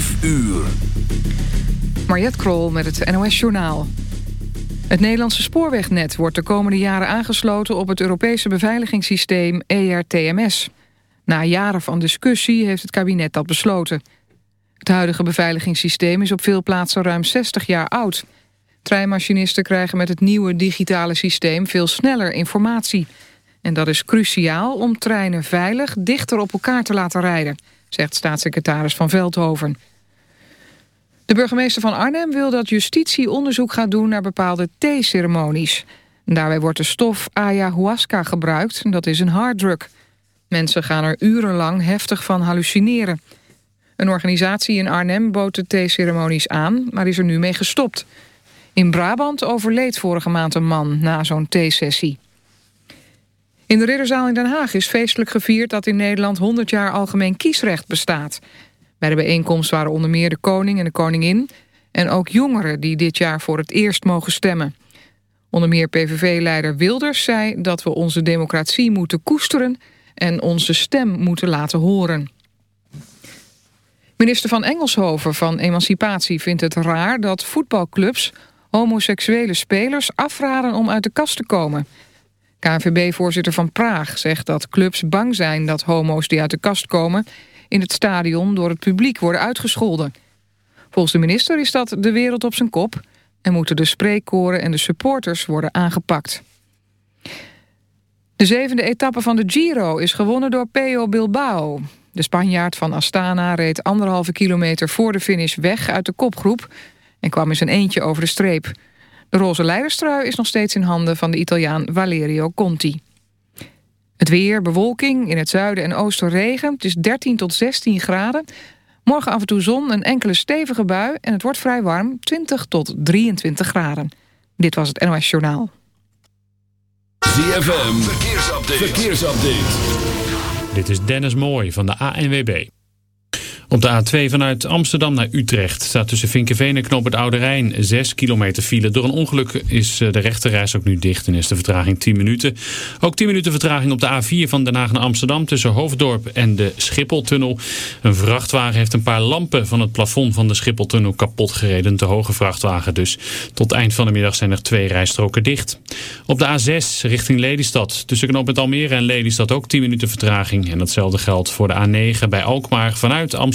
5 uur. Mariette Krol met het NOS Journaal. Het Nederlandse spoorwegnet wordt de komende jaren aangesloten... op het Europese beveiligingssysteem ERTMS. Na jaren van discussie heeft het kabinet dat besloten. Het huidige beveiligingssysteem is op veel plaatsen ruim 60 jaar oud. Treinmachinisten krijgen met het nieuwe digitale systeem... veel sneller informatie. En dat is cruciaal om treinen veilig dichter op elkaar te laten rijden... zegt staatssecretaris Van Veldhoven. De burgemeester van Arnhem wil dat justitie onderzoek gaat doen naar bepaalde theeceremonies. Daarbij wordt de stof ayahuasca gebruikt, dat is een harddrug. Mensen gaan er urenlang heftig van hallucineren. Een organisatie in Arnhem bood de theeceremonies aan, maar is er nu mee gestopt. In Brabant overleed vorige maand een man na zo'n theesessie. In de Ridderzaal in Den Haag is feestelijk gevierd dat in Nederland 100 jaar algemeen kiesrecht bestaat. Bij de bijeenkomst waren onder meer de koning en de koningin... en ook jongeren die dit jaar voor het eerst mogen stemmen. Onder meer PVV-leider Wilders zei dat we onze democratie moeten koesteren... en onze stem moeten laten horen. Minister van Engelshoven van Emancipatie vindt het raar dat voetbalclubs... homoseksuele spelers afraden om uit de kast te komen... KNVB-voorzitter van Praag zegt dat clubs bang zijn dat homo's die uit de kast komen in het stadion door het publiek worden uitgescholden. Volgens de minister is dat de wereld op zijn kop... en moeten de spreekkoren en de supporters worden aangepakt. De zevende etappe van de Giro is gewonnen door Peo Bilbao. De Spanjaard van Astana reed anderhalve kilometer voor de finish weg uit de kopgroep... en kwam in zijn eentje over de streep. De roze leiderstrui is nog steeds in handen van de Italiaan Valerio Conti. Het weer, bewolking, in het zuiden en oosten regen. Het is 13 tot 16 graden. Morgen af en toe zon, een enkele stevige bui... en het wordt vrij warm, 20 tot 23 graden. Dit was het NOS Journaal. ZFM, verkeersupdate. verkeersupdate. Dit is Dennis Mooij van de ANWB. Op de A2 vanuit Amsterdam naar Utrecht staat tussen Vinkenveen en Knoop het Oude Rijn 6 kilometer file. Door een ongeluk is eh, de rechterreis ook nu dicht en is de vertraging 10 minuten. Ook 10 minuten vertraging op de A4 van Den Haag naar Amsterdam tussen Hoofddorp en de Schipholtunnel. Een vrachtwagen heeft een paar lampen van het plafond van de Schipholtunnel kapot gereden. Te hoge vrachtwagen dus. Tot eind van de middag zijn er twee rijstroken dicht. Op de A6 richting Lelystad tussen Knoop het Almere en Lelystad ook 10 minuten vertraging. En datzelfde geldt voor de A9 bij Alkmaar vanuit Amsterdam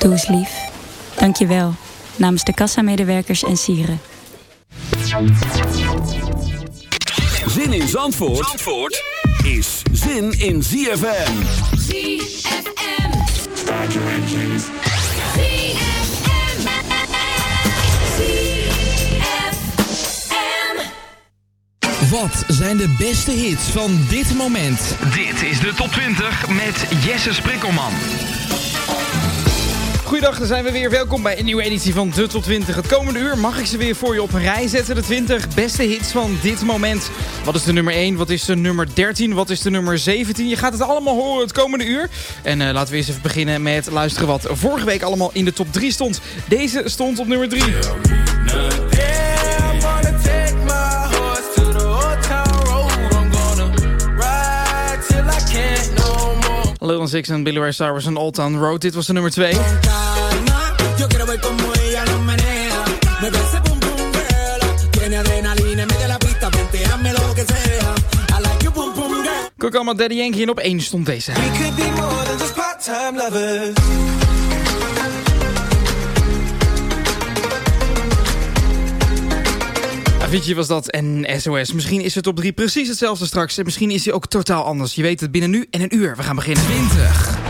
Doe eens lief. Dank je wel. Namens de kassamedewerkers en sieren. Zin in Zandvoort, Zandvoort is zin in ZFM. ZFM. Wat zijn de beste hits van dit moment? Dit is de top 20 met Jesse Sprikkelman. Goedendag, daar zijn we weer. Welkom bij een nieuwe editie van De Top 20. Het komende uur mag ik ze weer voor je op rij zetten. De 20 beste hits van dit moment. Wat is de nummer 1? Wat is de nummer 13? Wat is de nummer 17? Je gaat het allemaal horen het komende uur. En uh, laten we eens even beginnen met luisteren wat vorige week allemaal in de top 3 stond. Deze stond op nummer 3. Lil Nas X en Billy Ray Cyrus en Old Town Road. Dit was de nummer 2. Kokoma Daddy Yankee en op 1 stond deze. Avicii was dat en SOS. Misschien is het op 3 precies hetzelfde straks. En misschien is hij ook totaal anders. Je weet het binnen nu en een uur. We gaan beginnen. 20.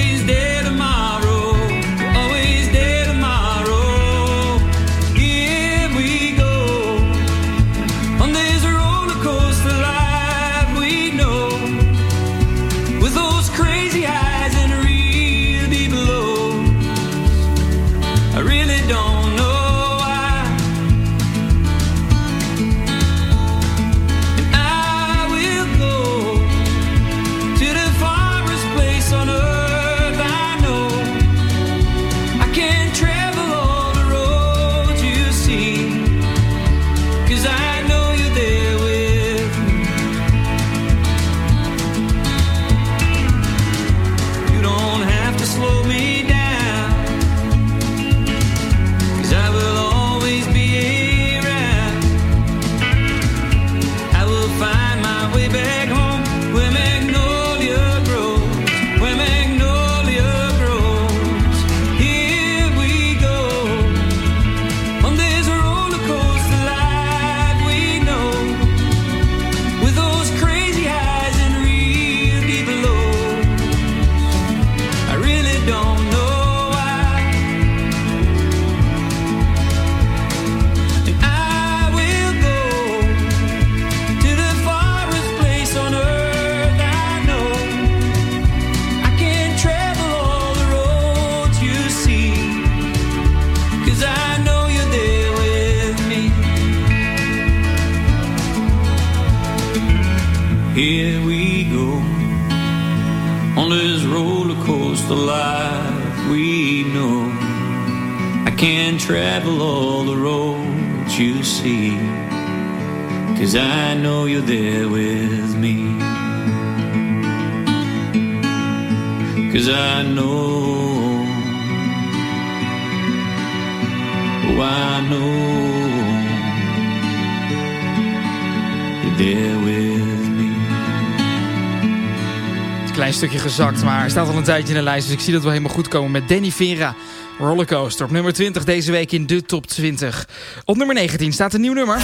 gezakt, maar hij staat al een tijdje in de lijst. Dus ik zie dat wel helemaal goed komen met Danny Vera. Rollercoaster op nummer 20 deze week in de top 20. Op nummer 19 staat een nieuw nummer.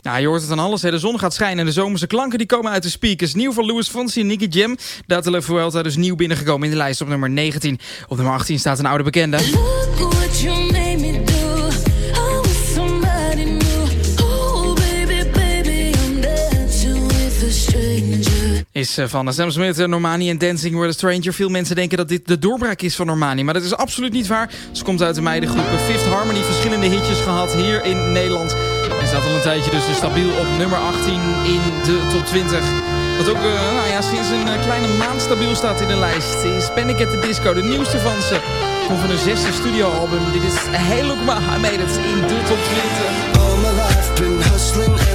Ja, je hoort het aan alles. Hè. De zon gaat schijnen en de zomerse klanken die komen uit de speakers. Nieuw van Louis Fonsi en Nicky Jam. Date la Vuelta dus nieuw binnengekomen in de lijst op nummer 19. Op nummer 18 staat een oude bekende. Is eh, van Sam Smith, eh, Normani en Dancing with a Stranger. Veel mensen denken dat dit de doorbraak is van Normani. Maar dat is absoluut niet waar. Ze komt uit de meidengroep Fifth Harmony. Verschillende hitjes gehad hier in Nederland. En staat al een tijdje dus stabiel op nummer 18 in de top 20. Wat ook eh, nou ja, sinds een eh, kleine maand stabiel staat in de lijst. Is Panic at the Disco, de nieuwste van ze. Komt van hun zesde studioalbum. Dit is I Made It in de top 20.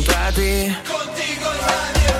junto a ti. Loca,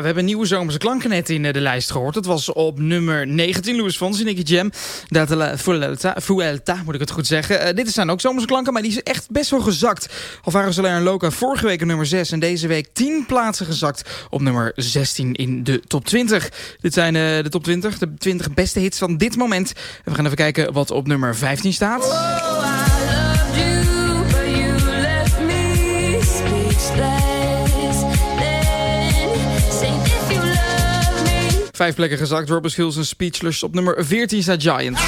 We hebben nieuwe zomerse klanken net in eh, de lijst gehoord. Het was op nummer 19, Louis Fonsi, Nicky Jam. Dat la Vuelta, moet ik het goed zeggen. Eh, dit zijn ook zomerse klanken, maar die is echt best wel gezakt. Alvaro Soler en Loca vorige week op nummer 6 en deze week 10 plaatsen gezakt op nummer 16 in de top 20. Dit zijn eh, de top 20, de 20 beste hits van dit moment. En we gaan even kijken wat op nummer 15 staat. Vijf plekken gezakt. Robert Hills en Speechless. Op nummer 14 staat Giant.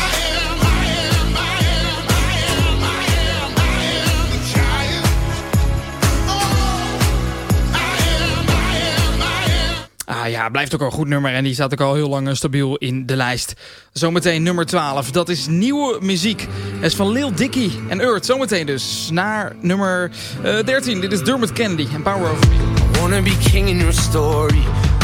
Ah ja, blijft ook een goed nummer en die staat ook al heel lang eh, stabiel in de lijst. Zometeen nummer 12, dat is nieuwe muziek. Het is van Lil Dicky en Earth. Zometeen dus naar nummer eh, 13. Dit is Dermot Kennedy en Power Over Me.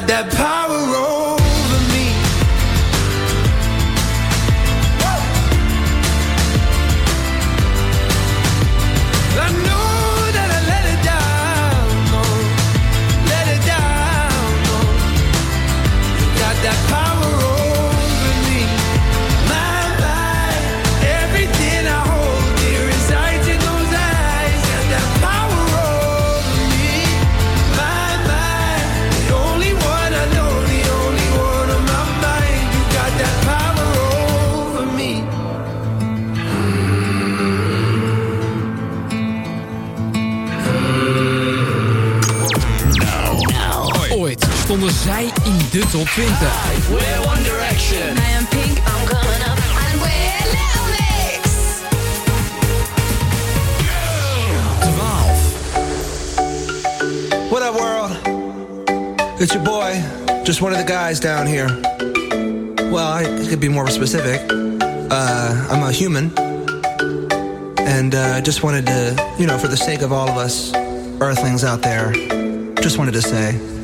got that power. specific. Uh, I'm a human, and uh, just wanted to, you know, for the sake of all of us Earthlings out there, just wanted to say.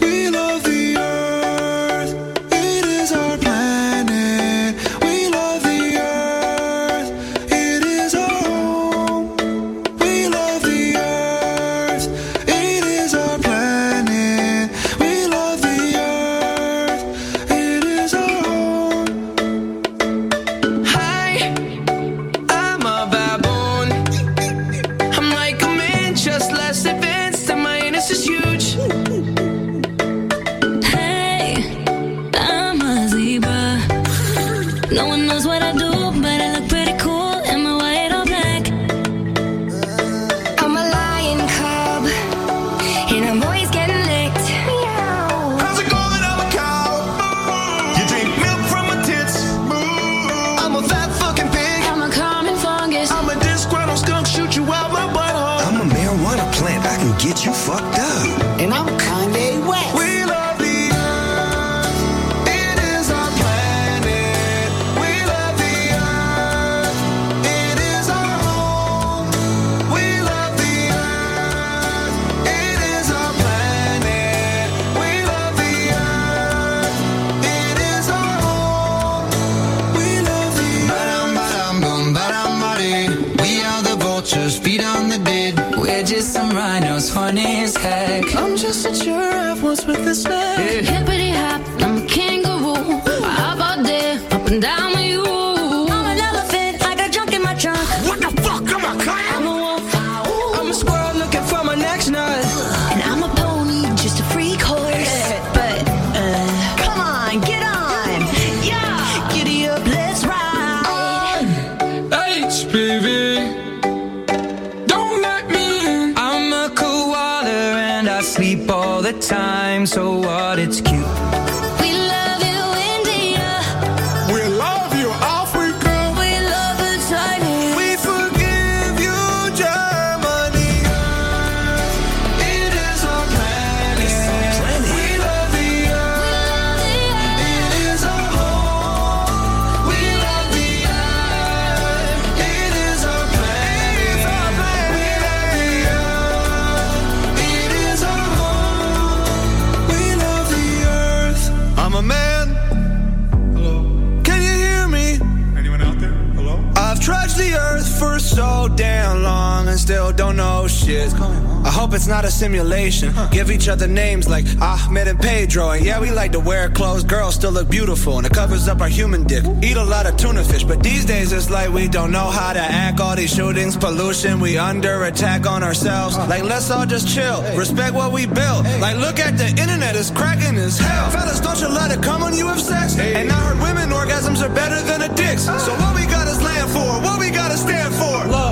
so still don't know shit. I hope it's not a simulation. Give each other names like Ahmed and Pedro. And yeah, we like to wear clothes. Girls still look beautiful, and it covers up our human dick. Eat a lot of tuna fish, but these days it's like we don't know how to act. All these shootings, pollution, we under attack on ourselves. Like, let's all just chill. Respect what we built. Like, look at the internet, it's cracking as hell. Fellas, don't you let it come on you have sex. And I heard women orgasms are better than a dick's. So what we got is land for, what we gotta stand for. Love.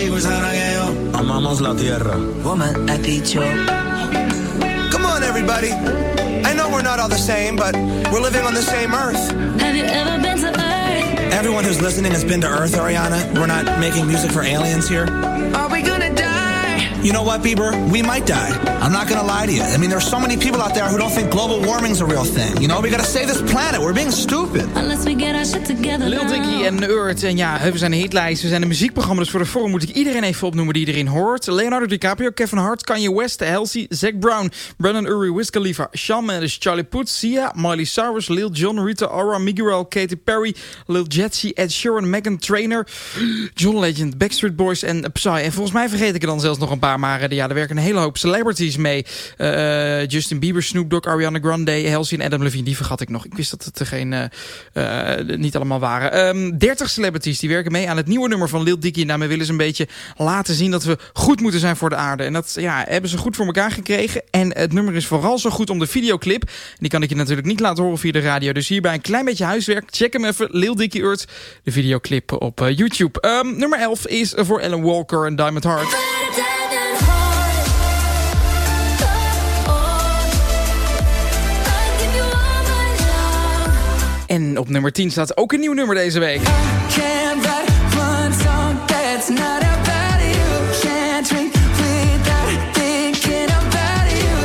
Sigo yo. Amamos la tierra. Woman, I dicho. Come on, everybody. I know we're not all the same, but we're living on the same earth. Have you ever been to Earth? Everyone who's listening has been to Earth, Ariana. We're not making music for aliens here. Are we gonna die? You know what, Bieber? We might die. I'm not gonna lie to you. I mean, there's so many people out there who don't think global warming's a real thing. You know, we gotta save this planet. We're being stupid. Unless we get our shit together Lil. Dicky en Earth. En ja, we zijn een hitlijst. We zijn een muziekprogramma. Dus voor de forum moet ik iedereen even opnoemen die erin hoort. Leonardo DiCaprio, Kevin Hart, Kanye West, Halsey, Zac Brown, Brennan Uri, Wiz Khalifa, Shawn Mendes, Charlie Puth, Sia, Miley Cyrus, Lil Jon, Rita Ora, Miguel, Katy Perry, Lil Jetsi, Ed Sheeran, Megan Trainor, John Legend, Backstreet Boys en Psy. En volgens mij vergeet ik er dan zelfs nog een paar. Maar eh, ja, er werken een hele hoop celebrities mee. Eh, Justin Bieber, Snoop Dogg, Ariana Grande, Halsey en Adam Levine. Die vergat ik nog. Ik wist dat het er geen, eh, eh, niet allemaal waren. Ehm 30 celebrities die werken mee aan het nieuwe nummer van Lil Dicky. En daarmee willen ze een beetje laten zien dat we goed moeten zijn voor de aarde. En dat ja, hebben ze goed voor elkaar gekregen. En het nummer is vooral zo goed om de videoclip. Die kan ik je natuurlijk niet laten horen via de radio. Dus hierbij een klein beetje huiswerk. Check hem even. Lil Dicky Earth. De videoclip op eh, YouTube. Ehm, nummer 11 is voor Ellen Walker en Diamond Heart. En op nummer 10 staat ook een nieuw nummer deze week.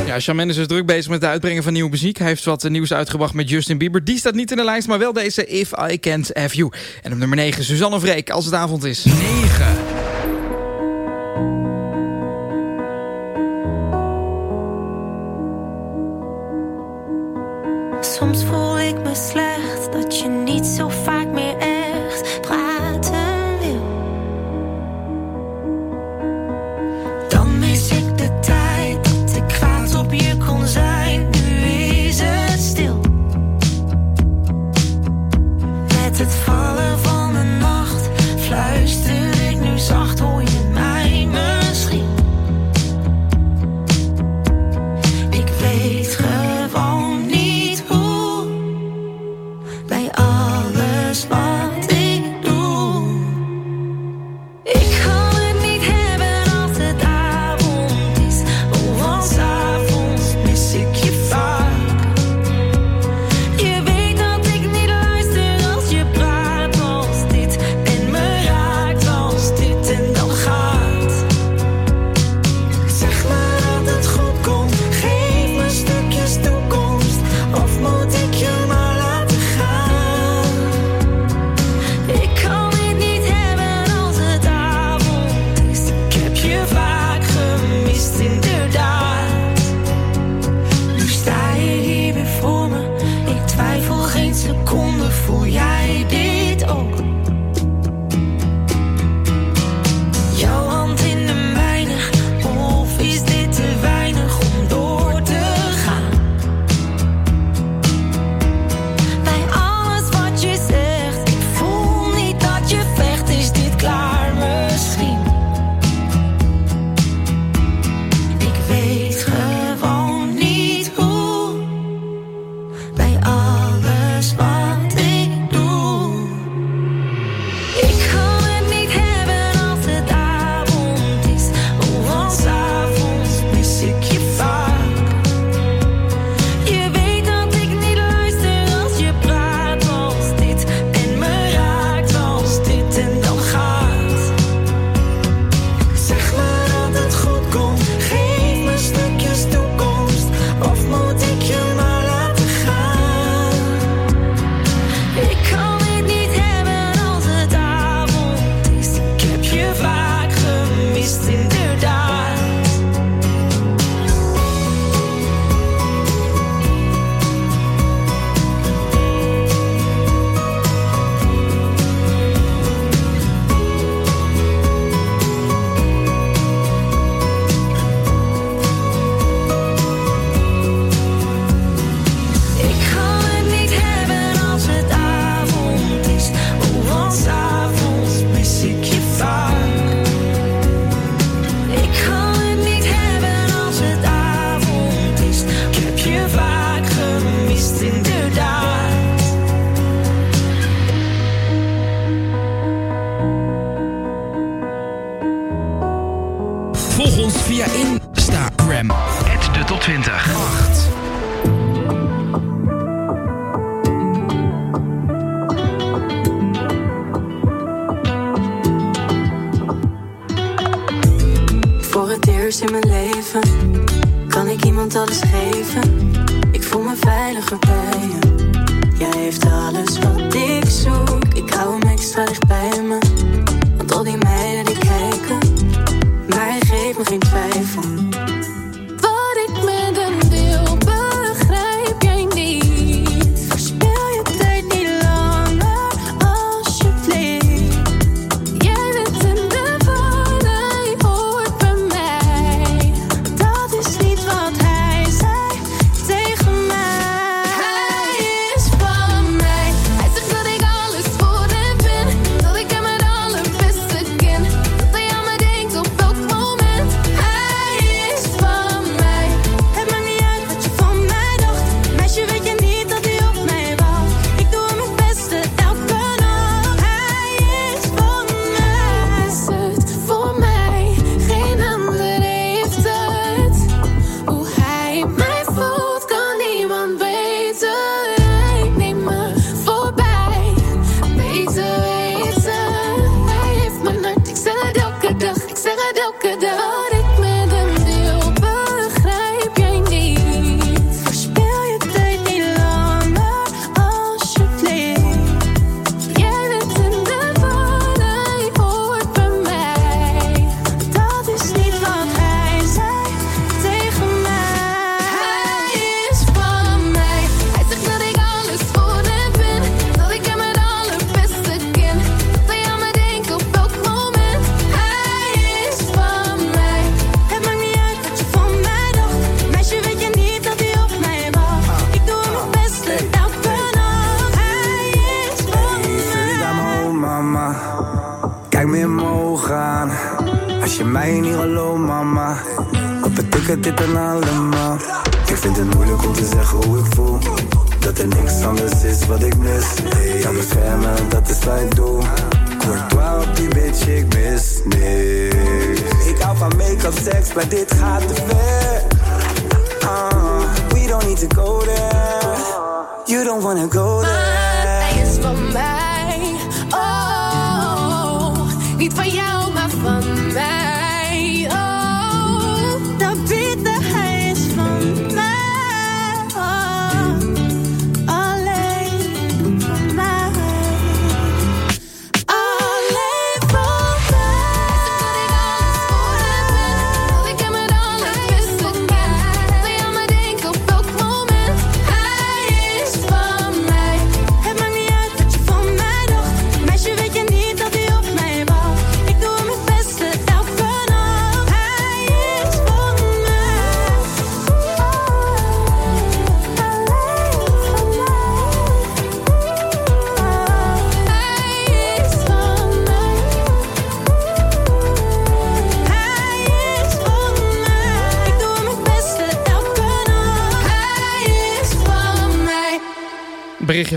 Ja, Shawn Mendes is druk bezig met het uitbrengen van nieuwe muziek. Hij heeft wat nieuws uitgebracht met Justin Bieber. Die staat niet in de lijst, maar wel deze If I Can't Have You. En op nummer 9 Suzanne Vreek, als het avond is. 9. Soms voel ik me slecht dat je niet zo vaak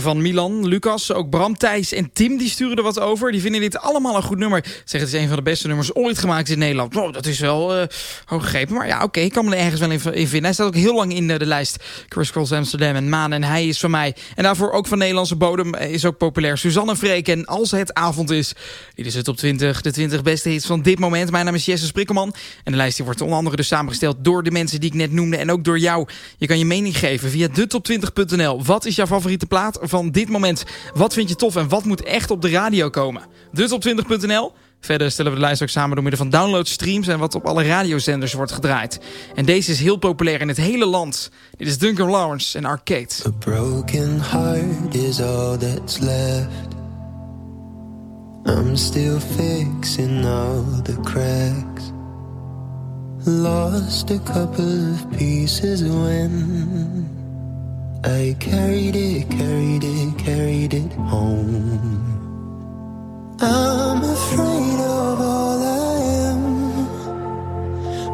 Van Milan, Lucas, ook Bram, Thijs en Tim die sturen er wat over. Die vinden dit allemaal een goed nummer. Zeggen het is een van de beste nummers ooit gemaakt in Nederland. Wow, dat is wel gegrepen. Maar ja, oké, ik kan me er ergens wel in, in vinden. Hij staat ook heel lang in de lijst. Chris Cross Amsterdam en Maan en Hij is van mij. En daarvoor ook van Nederlandse bodem eh, is ook populair. Suzanne Freek en Als het avond is. Dit is het op 20, de 20 beste hits van dit moment. Mijn naam is Jesse Sprikkelman. En de lijst die wordt onder andere dus samengesteld door de mensen die ik net noemde. En ook door jou. Je kan je mening geven via detop20.nl. Wat is jouw favoriete plaat van dit moment? Wat vind je tof en wat moet echt op de radio komen? Detop20.nl. Verder stellen we de lijst ook samen door middel van downloadstreams en wat op alle radiozenders wordt gedraaid. En deze is heel populair in het hele land. Dit is Duncan Lawrence en Arcade. A broken heart is all that's left. I'm still all the cracks. Lost a couple pieces when I carried it, carried it, carried it home. I'm afraid of all I am.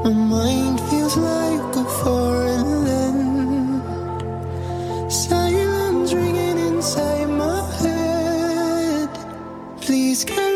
My mind feels like a foreign land. Silence ringing inside my head. Please carry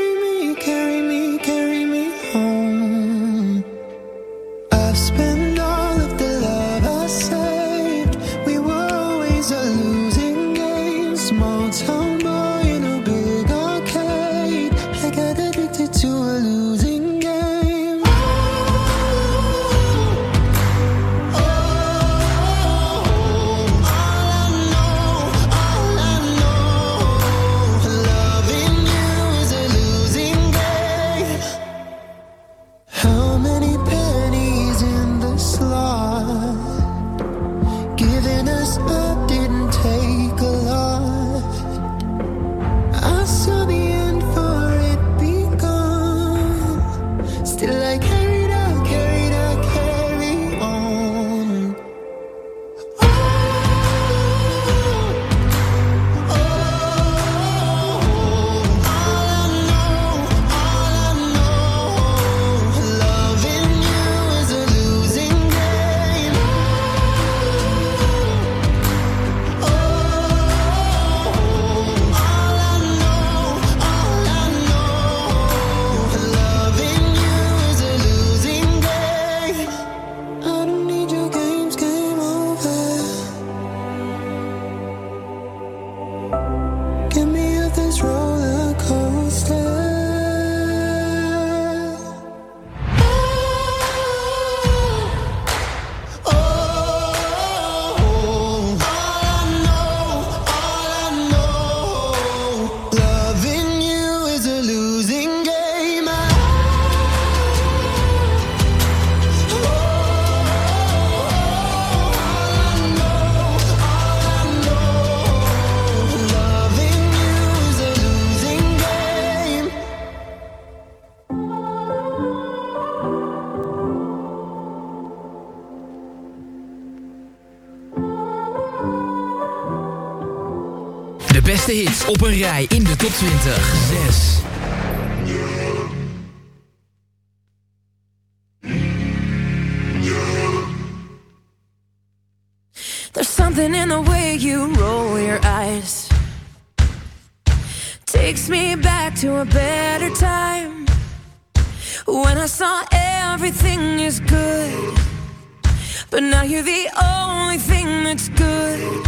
op een rij in de top 20. 6. There's something in the way you roll your eyes. Takes me back to a better time. When I saw everything is good. But now you're the only thing that's good.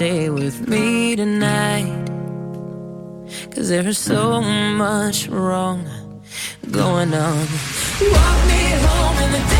stay with me tonight. Cause there's so much wrong going on. Walk me home in the dead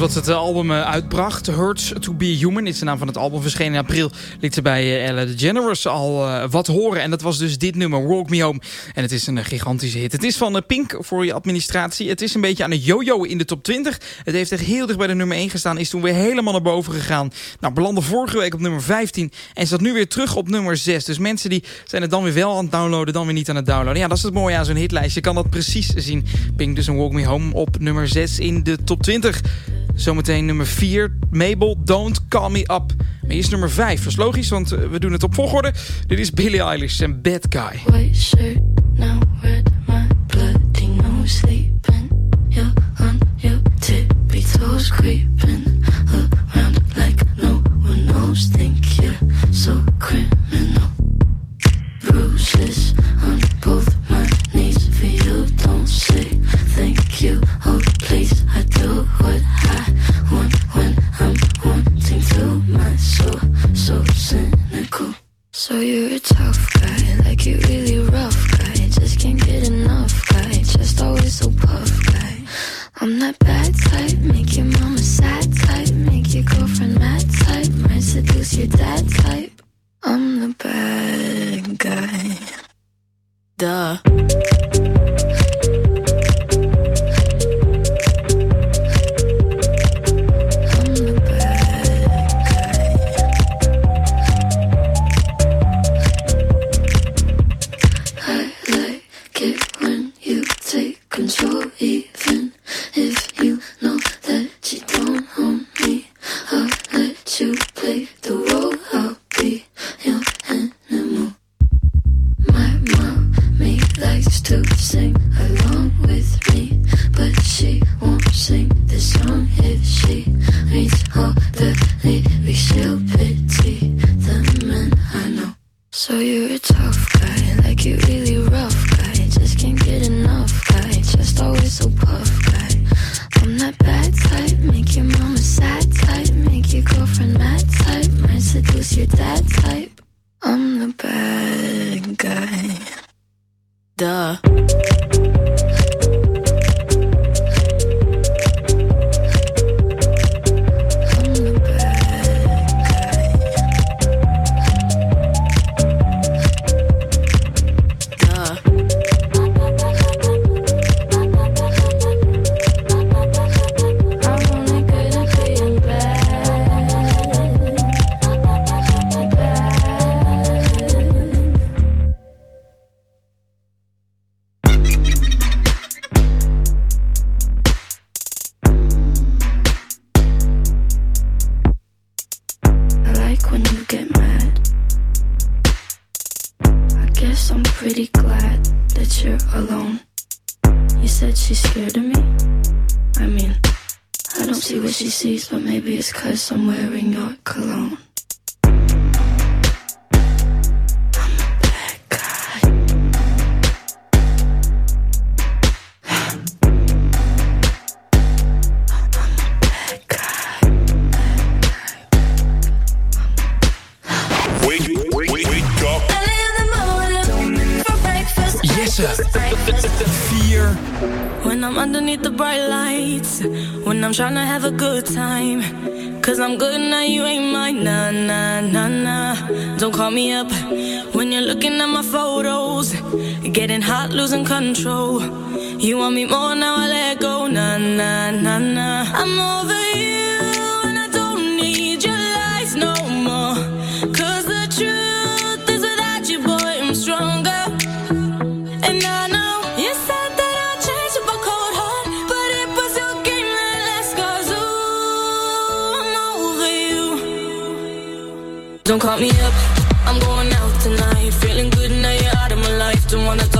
voordat het album eh, uitbracht, Hurts to be Human, is de naam van het album, verschenen in april, liet ze bij eh, Ella DeGeneres al eh, wat horen. En dat was dus dit nummer, Walk Me Home. En het is een eh, gigantische hit. Het is van eh, Pink voor je administratie. Het is een beetje aan het jojo in de top 20. Het heeft echt heel dicht bij de nummer 1 gestaan, is toen weer helemaal naar boven gegaan. Nou, belandde vorige week op nummer 15 en zat nu weer terug op nummer 6. Dus mensen die zijn het dan weer wel aan het downloaden, dan weer niet aan het downloaden. Ja, dat is het mooie aan zo'n hitlijst. Je kan dat precies zien. Pink dus een Walk Me Home op nummer 6 in de top 20. Zometeen nummer 4, Mabel, Don't Call Me Up. Maar eerst nummer 5, dat is logisch, want eh, we doen het op volgorde. Dit is Billie Eilish en Bad Guy. So you're Hot, losing control. You want me more now, I let go. Nah, nah, nah, nah. I'm over you, and I don't need your lies no more. Cause the truth is without you, boy, I'm stronger. And I know you said that I'd change up cold heart, but it was your game that last cause ooh, I'm over you. Don't call me up, I'm going out tonight. Feeling good now you're out of my life. Don't wanna talk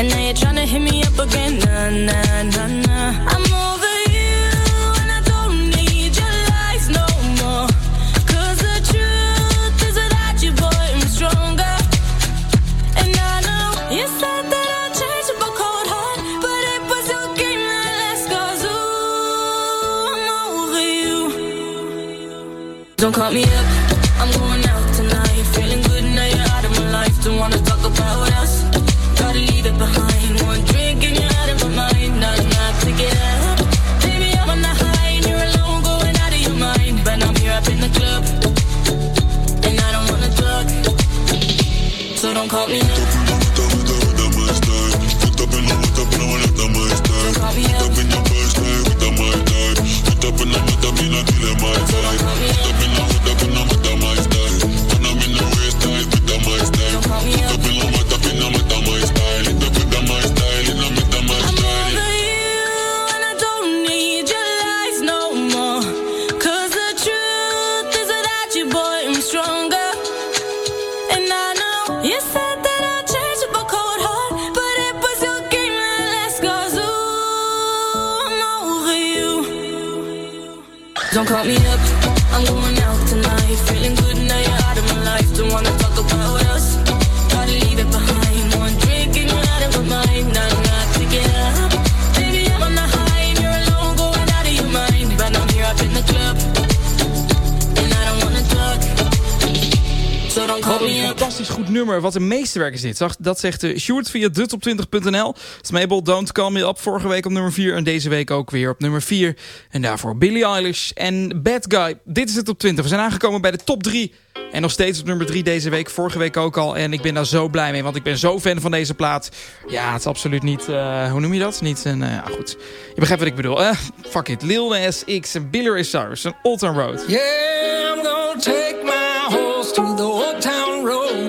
And now you're trying to hit me up again. Nah, nah, nah, nah. I'm over you. And I don't need your lies no more. Cause the truth is without you, boy, I'm stronger. And I know you said that I'd change a cold heart, but it was your game that last cause ooh, I'm over you. Don't call me up, call me me up, I'm going out tonight. Feeling good now you're out of my life. Don't wanna talk about us. Gotta leave it behind. Me een fantastisch goed nummer. Wat een meesterwerk is dit. Dat zegt uh, Sjoerd via dutop20.nl. Smable Don't Call Me Up vorige week op nummer 4. En deze week ook weer op nummer 4. En daarvoor Billie Eilish en Bad Guy. Dit is het op 20. We zijn aangekomen bij de top 3. En nog steeds op nummer 3 deze week. Vorige week ook al. En ik ben daar zo blij mee. Want ik ben zo fan van deze plaat. Ja, het is absoluut niet... eh, hoe noem je dat? Niet een... eh, ja, goed. Je begrijpt wat ik bedoel. Eh, fuck it. Lil Nas X en Billy Ray Cyrus. Een Old Town Road. Yeah, I'm gonna take my horse to the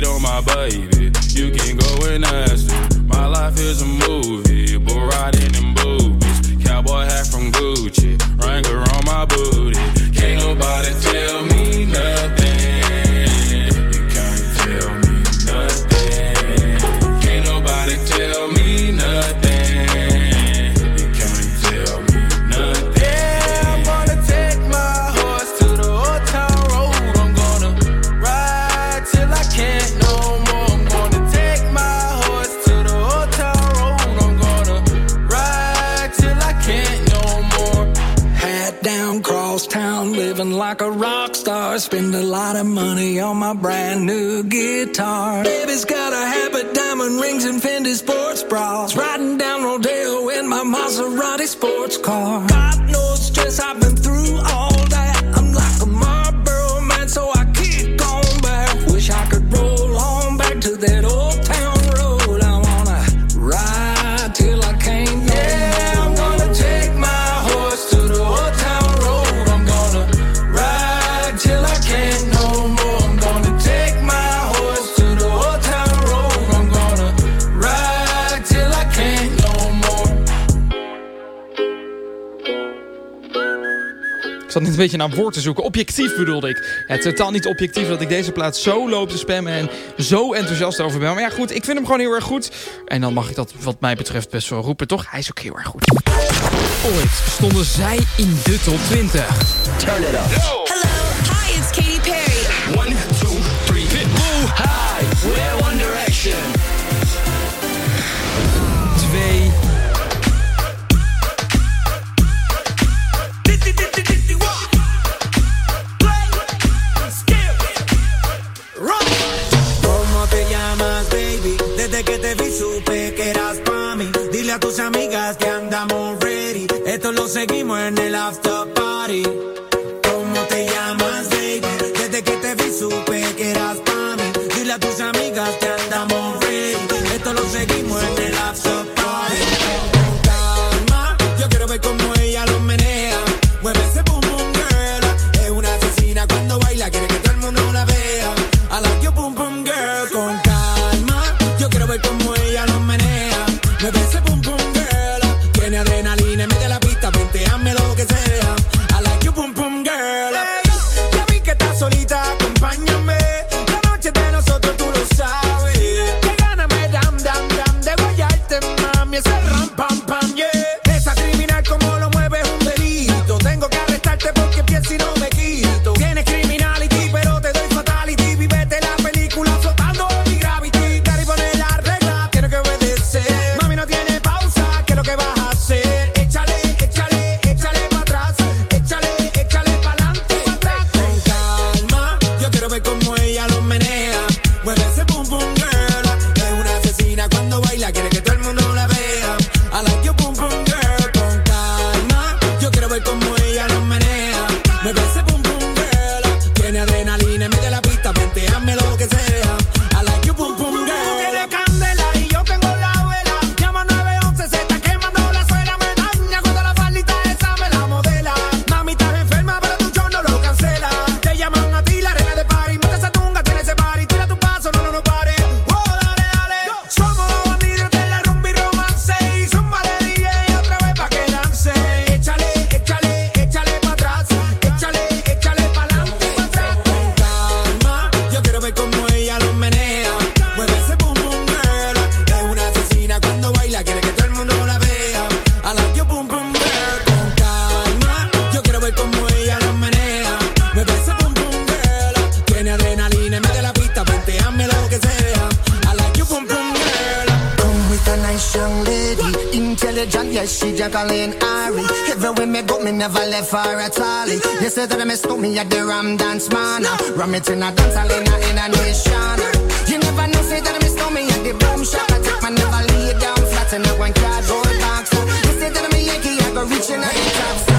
cheat on my baby. You can go and ask me. My life is a movie, but riding in boobies. Cowboy hat from Gucci, Wrangler on my booty. Can't nobody tell Maserati sports car. beetje naar woord te zoeken. Objectief bedoelde ik. Ja, totaal niet objectief dat ik deze plaats zo loop te spammen en zo enthousiast over ben. Maar ja, goed, ik vind hem gewoon heel erg goed. En dan mag ik dat wat mij betreft best wel roepen, toch? Hij is ook heel erg goed. Ooit stonden zij in de top 20. Turn it up. seguimos en el after. she just calling Ari. Everywhere me go, me never left her at all. You say that I miss me at the Ram Dance Man. Ram it in a dance hall in a nation. You never know, say that I miss me at the Boom Shop. I take my never lay down flat in a one cardboard box. You say that I'm a Yankee, I go reaching out the top.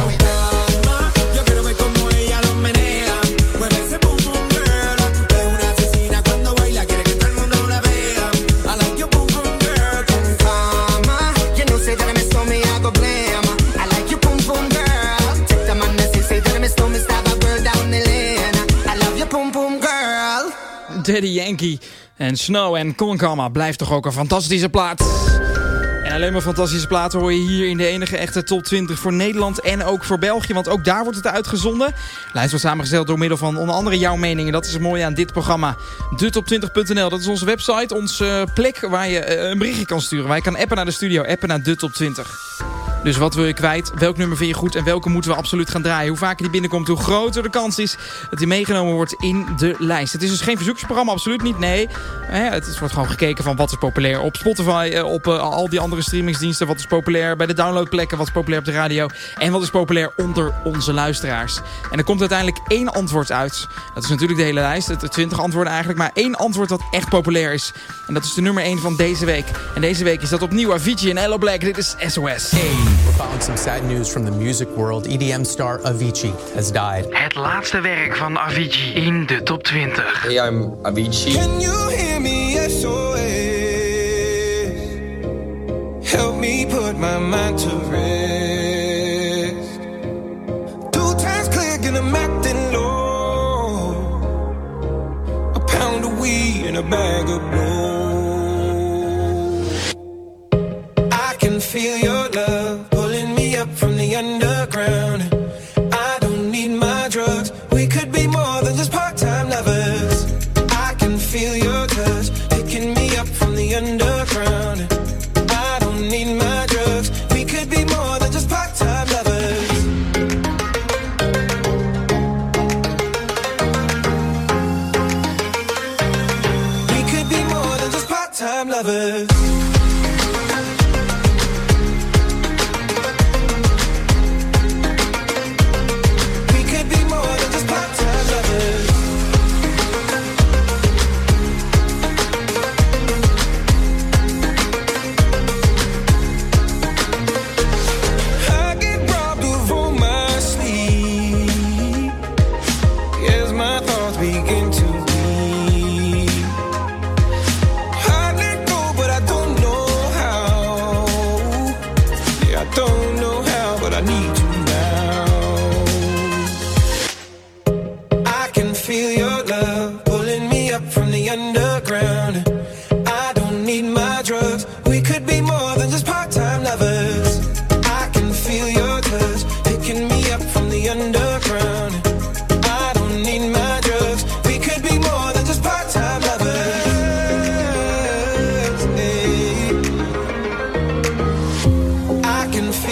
Daddy Yankee. En Snow en Konkama blijft toch ook een fantastische plaat. En alleen maar fantastische plaatsen hoor je hier in de enige echte top 20 voor Nederland en ook voor België. Want ook daar wordt het uitgezonden. De lijst wordt samengesteld door middel van onder andere jouw mening. En Dat is het mooie aan dit programma. Detop20.nl, dat is onze website, onze plek waar je eh, een berichtje kan sturen. Waar je kan appen naar de studio, appen naar De Top 20. Dus wat wil je kwijt? Welk nummer vind je goed? En welke moeten we absoluut gaan draaien? Hoe vaker die binnenkomt, hoe groter de kans is dat die meegenomen wordt in de lijst. Het is dus geen verzoeksprogramma, absoluut niet. Nee, het wordt gewoon gekeken van wat is populair op Spotify, eh, op eh, al die andere streamingsdiensten. Wat is populair bij de downloadplekken, wat is populair op de radio. En wat is populair onder onze luisteraars. En er komt uiteindelijk één antwoord uit. Dat is natuurlijk de hele lijst, het 20 antwoorden eigenlijk. Maar één antwoord dat echt populair is. En dat is de nummer 1 van deze week. En deze week is dat opnieuw Avicii en Hello Black. Dit is SOS. We're following some sad news from the music world. EDM star Avicii has died. Het laatste werk van Avicii in de top 20. Hey, I'm Avicii. Can you hear me? SOS. Help me put my mind to rest. Two times click and I'm acting low. A pound of weed and a bag of blow.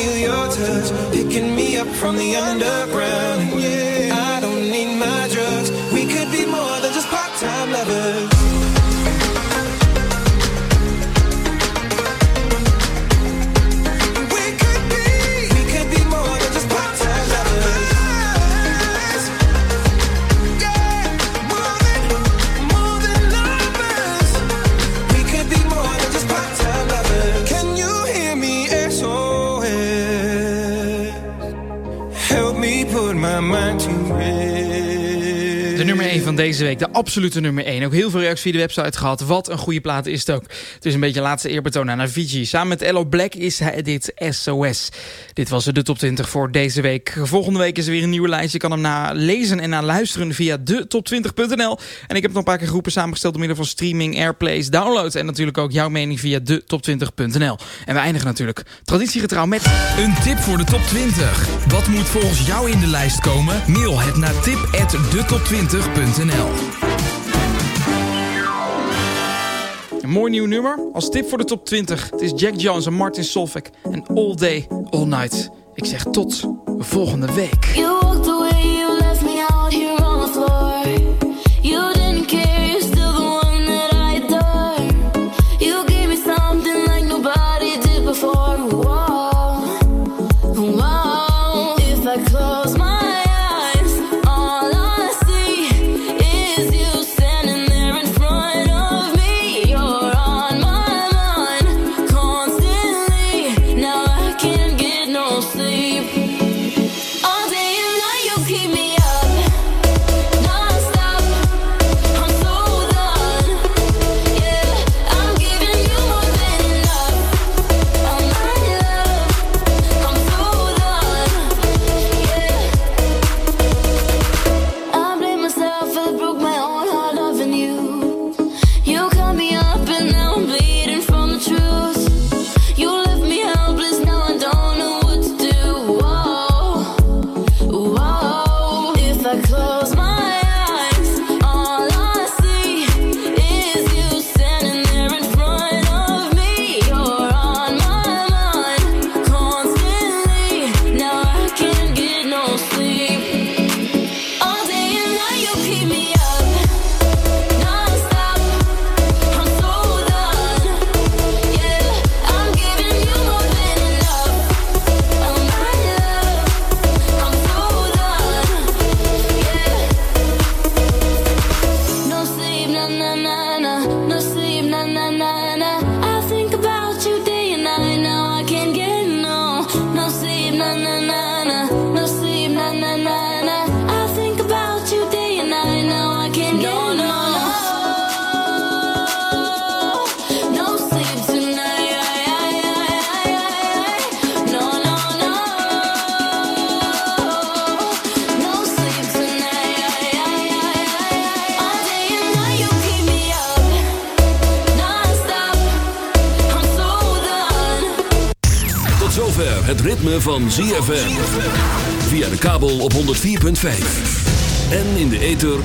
Feel your touch picking me up from the underground. Yeah, deze week, absolute nummer 1. Ook heel veel reacties via de website gehad. Wat een goede plaat is het ook. Het is een beetje laatste eerbetoon aan Avicii. Samen met Ello Black is hij dit SOS. Dit was de top 20 voor deze week. Volgende week is er weer een nieuwe lijst. Je kan hem nalezen en naluisteren via de top20.nl. En ik heb nog een paar keer groepen samengesteld door middel van streaming, airplays, downloads. En natuurlijk ook jouw mening via de top20.nl. En we eindigen natuurlijk traditiegetrouw met... Een tip voor de top 20. Wat moet volgens jou in de lijst komen? Mail het naar tip@detop20.nl. Mooi nieuw nummer. Als tip voor de top 20. Het is Jack Jones en Martin Solveig. En All Day, All Night. Ik zeg tot volgende week.